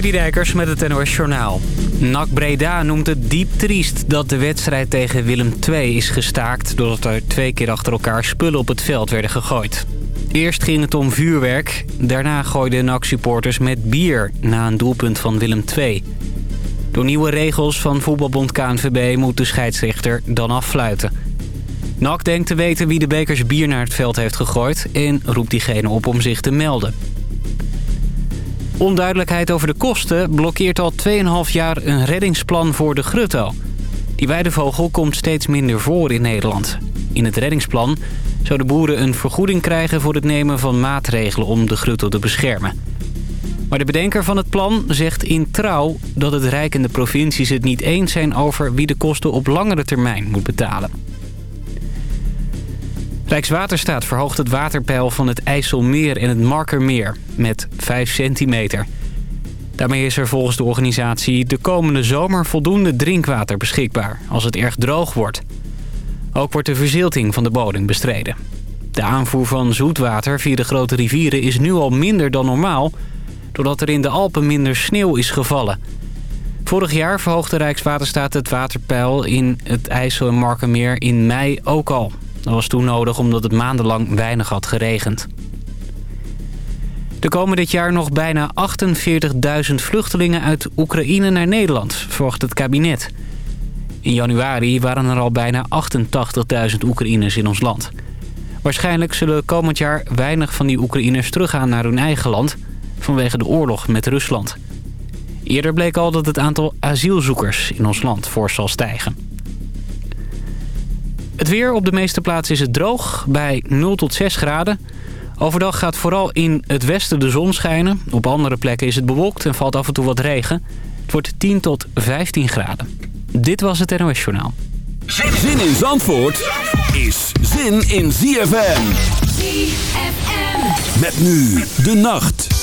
Dijkers met het NOS Journaal. NAC Breda noemt het diep triest dat de wedstrijd tegen Willem II is gestaakt... doordat er twee keer achter elkaar spullen op het veld werden gegooid. Eerst ging het om vuurwerk. Daarna gooiden NAC-supporters met bier na een doelpunt van Willem II. Door nieuwe regels van voetbalbond KNVB moet de scheidsrechter dan affluiten. NAC denkt te weten wie de bekers bier naar het veld heeft gegooid... en roept diegene op om zich te melden. Onduidelijkheid over de kosten blokkeert al 2,5 jaar een reddingsplan voor de grutto. Die weidevogel komt steeds minder voor in Nederland. In het reddingsplan zouden boeren een vergoeding krijgen voor het nemen van maatregelen om de grutto te beschermen. Maar de bedenker van het plan zegt in trouw dat het Rijk en de provincies het niet eens zijn over wie de kosten op langere termijn moet betalen. Rijkswaterstaat verhoogt het waterpeil van het IJsselmeer en het Markermeer met 5 centimeter. Daarmee is er volgens de organisatie de komende zomer voldoende drinkwater beschikbaar als het erg droog wordt. Ook wordt de verzilting van de bodem bestreden. De aanvoer van zoetwater via de grote rivieren is nu al minder dan normaal... doordat er in de Alpen minder sneeuw is gevallen. Vorig jaar verhoogde Rijkswaterstaat het waterpeil in het IJssel- en Markermeer in mei ook al. Dat was toen nodig omdat het maandenlang weinig had geregend. Er komen dit jaar nog bijna 48.000 vluchtelingen uit Oekraïne naar Nederland, verwacht het kabinet. In januari waren er al bijna 88.000 Oekraïners in ons land. Waarschijnlijk zullen komend jaar weinig van die Oekraïners teruggaan naar hun eigen land... vanwege de oorlog met Rusland. Eerder bleek al dat het aantal asielzoekers in ons land fors zal stijgen. Het weer op de meeste plaatsen is het droog, bij 0 tot 6 graden. Overdag gaat vooral in het westen de zon schijnen. Op andere plekken is het bewolkt en valt af en toe wat regen. Het wordt 10 tot 15 graden. Dit was het NOS Journaal. Zin in Zandvoort is zin in ZFM. ZFM. Met nu de nacht.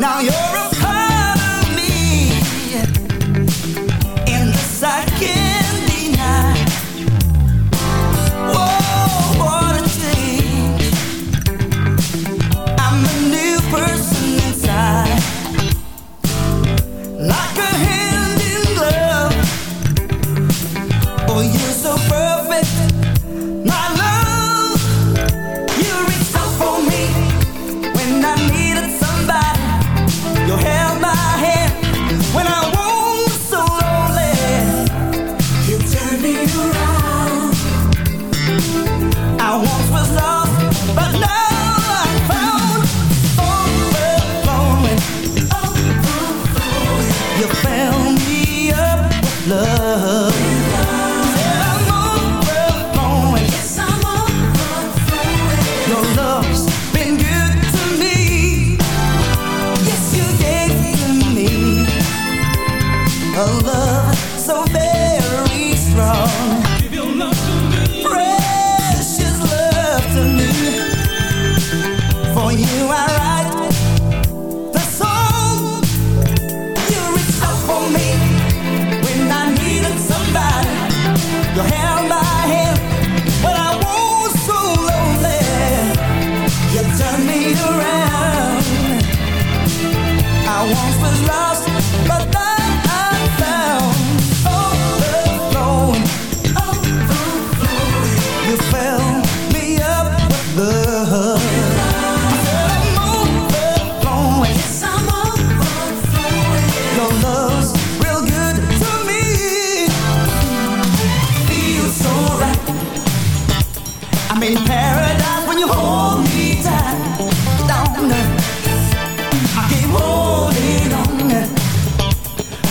Now you're I'm in paradise when you hold me tight. Down, I keep holding on.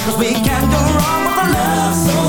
Cause we can't go wrong with a love so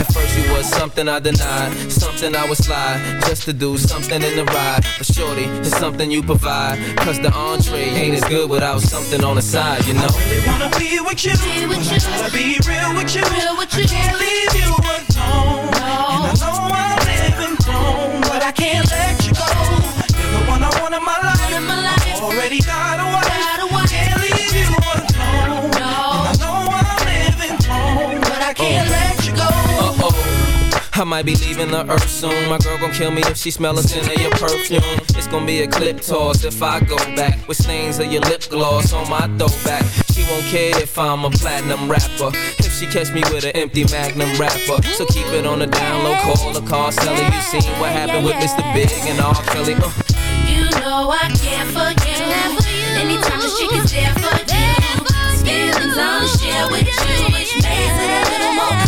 At first you was something I denied, something I would slide just to do something in the ride. But shorty, it's something you provide. Cause the entree ain't as good without something on the side, you know. really wanna be with you. Be with you. Wanna be real with you. Real with you. I can't leave you alone. No. And I know I'm living wrong, but I can't let you go. You're the one I want in my life. In my life. Already got a I might be leaving the earth soon. My girl gon' kill me if she smell a scent of your perfume. It's gon' be a clip toss if I go back with stains of your lip gloss on my throwback. She won't care if I'm a platinum rapper. If she catch me with an empty magnum wrapper. So keep it on the down low, call the car seller. You seen what happened with Mr. Big and R. Kelly. Uh. You know I care for you. Anytime the chick is there for you. Feelings I wanna share with you, which makes it a little more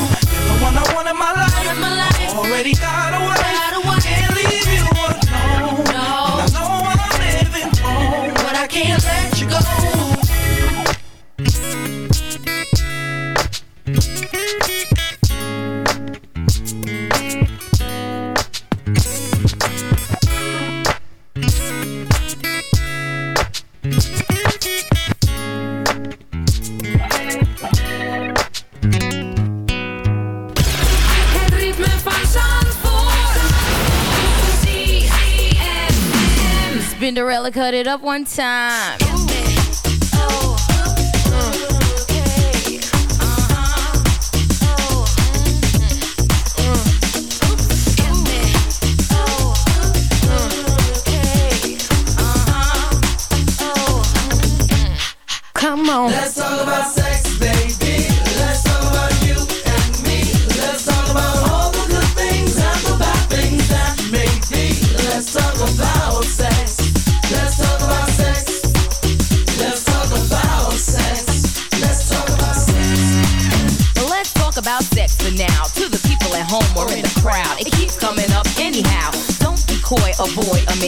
Already got a Spinderella cut it up one time. Come on.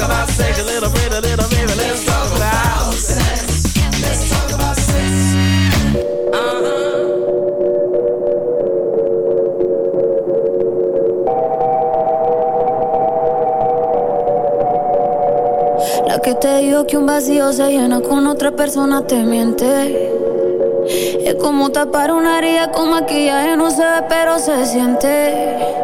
Talk about sex a little bit, a little bit. Let's talk about sex. Let's talk about sex. La que te dijo que un vacío se llena con otra persona te miente. Es como tapar una herida con maquillaje, no se ve, pero se siente.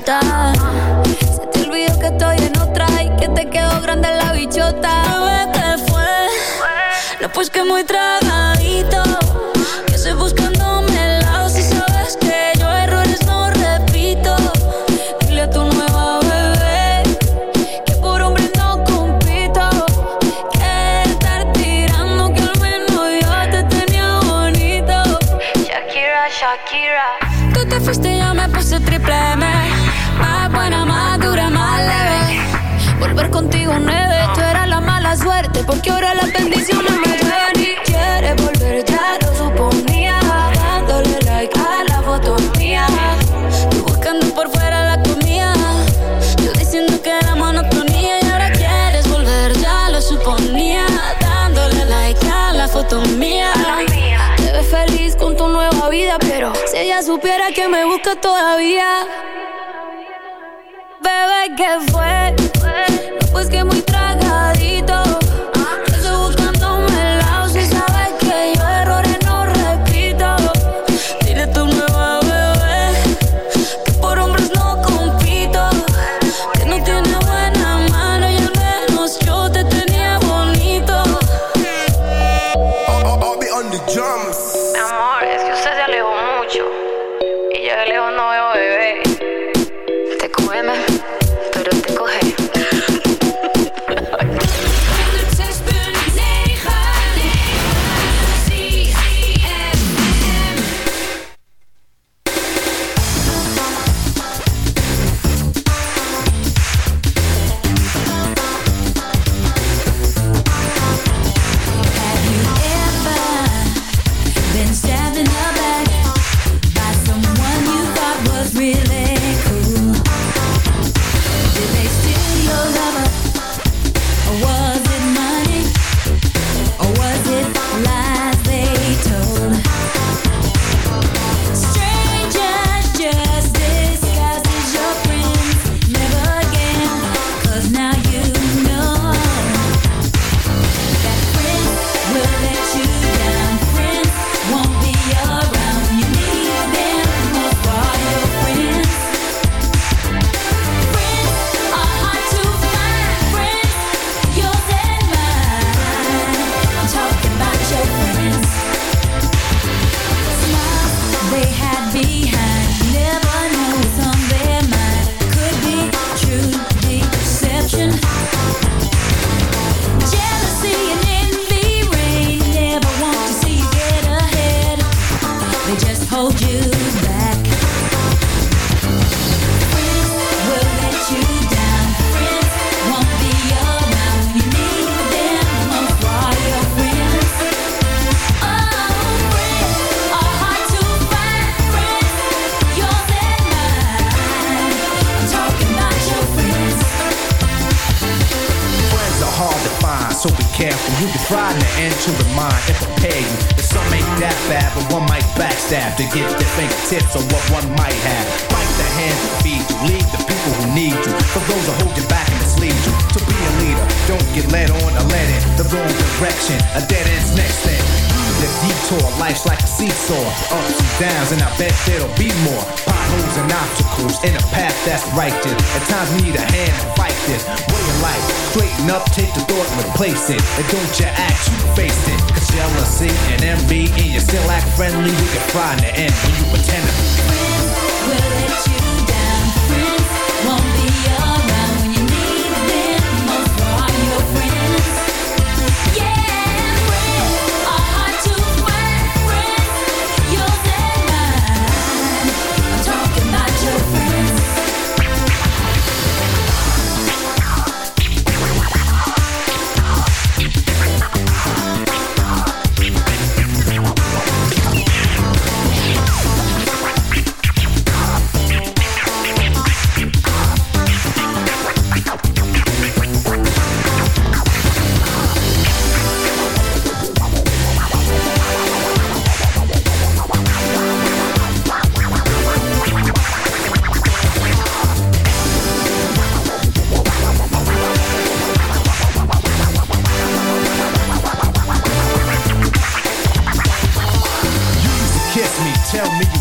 ciudad supiera que me busca todavía. Bebé, ¿qué fue? Careful. You can try in the to remind and prepare you that some ain't that bad, but one might backstab to get their fingertips on what one might have. Bite the hand that feeds you, leave the people who need you. For those who hold you back and mislead you. To be a leader, don't get led on or led in the wrong direction. A dead end's next thing. The detour, life's like a seesaw, ups and downs, and I bet there'll be more potholes and obstacles in a path that's righteous. At times need a hand to fight this of life. Straighten up, take the thought and replace it. And don't you act, you face it. Cause jealousy and envy, and you still act friendly, we can find the end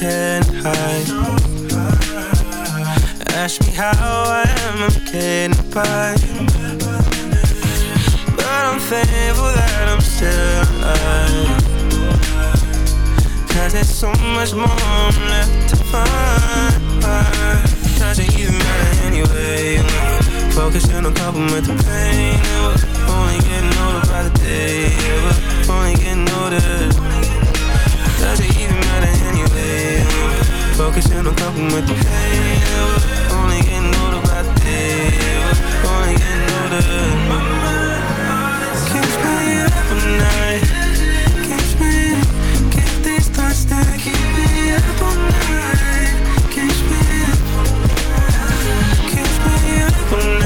getting high. Ask me how I am, I'm getting by. But I'm thankful that I'm still alive. Cause there's so much more I'm left to find. Doesn't even matter anyway. Focusing on coping with the pain. Only getting older by the day. Only getting older. Focusing on coping with the pain. Only getting older by the day. Only getting older. Keeps me up at night. Keeps me, keep these thoughts that keep me up all night. Keeps me, keeps me up all night.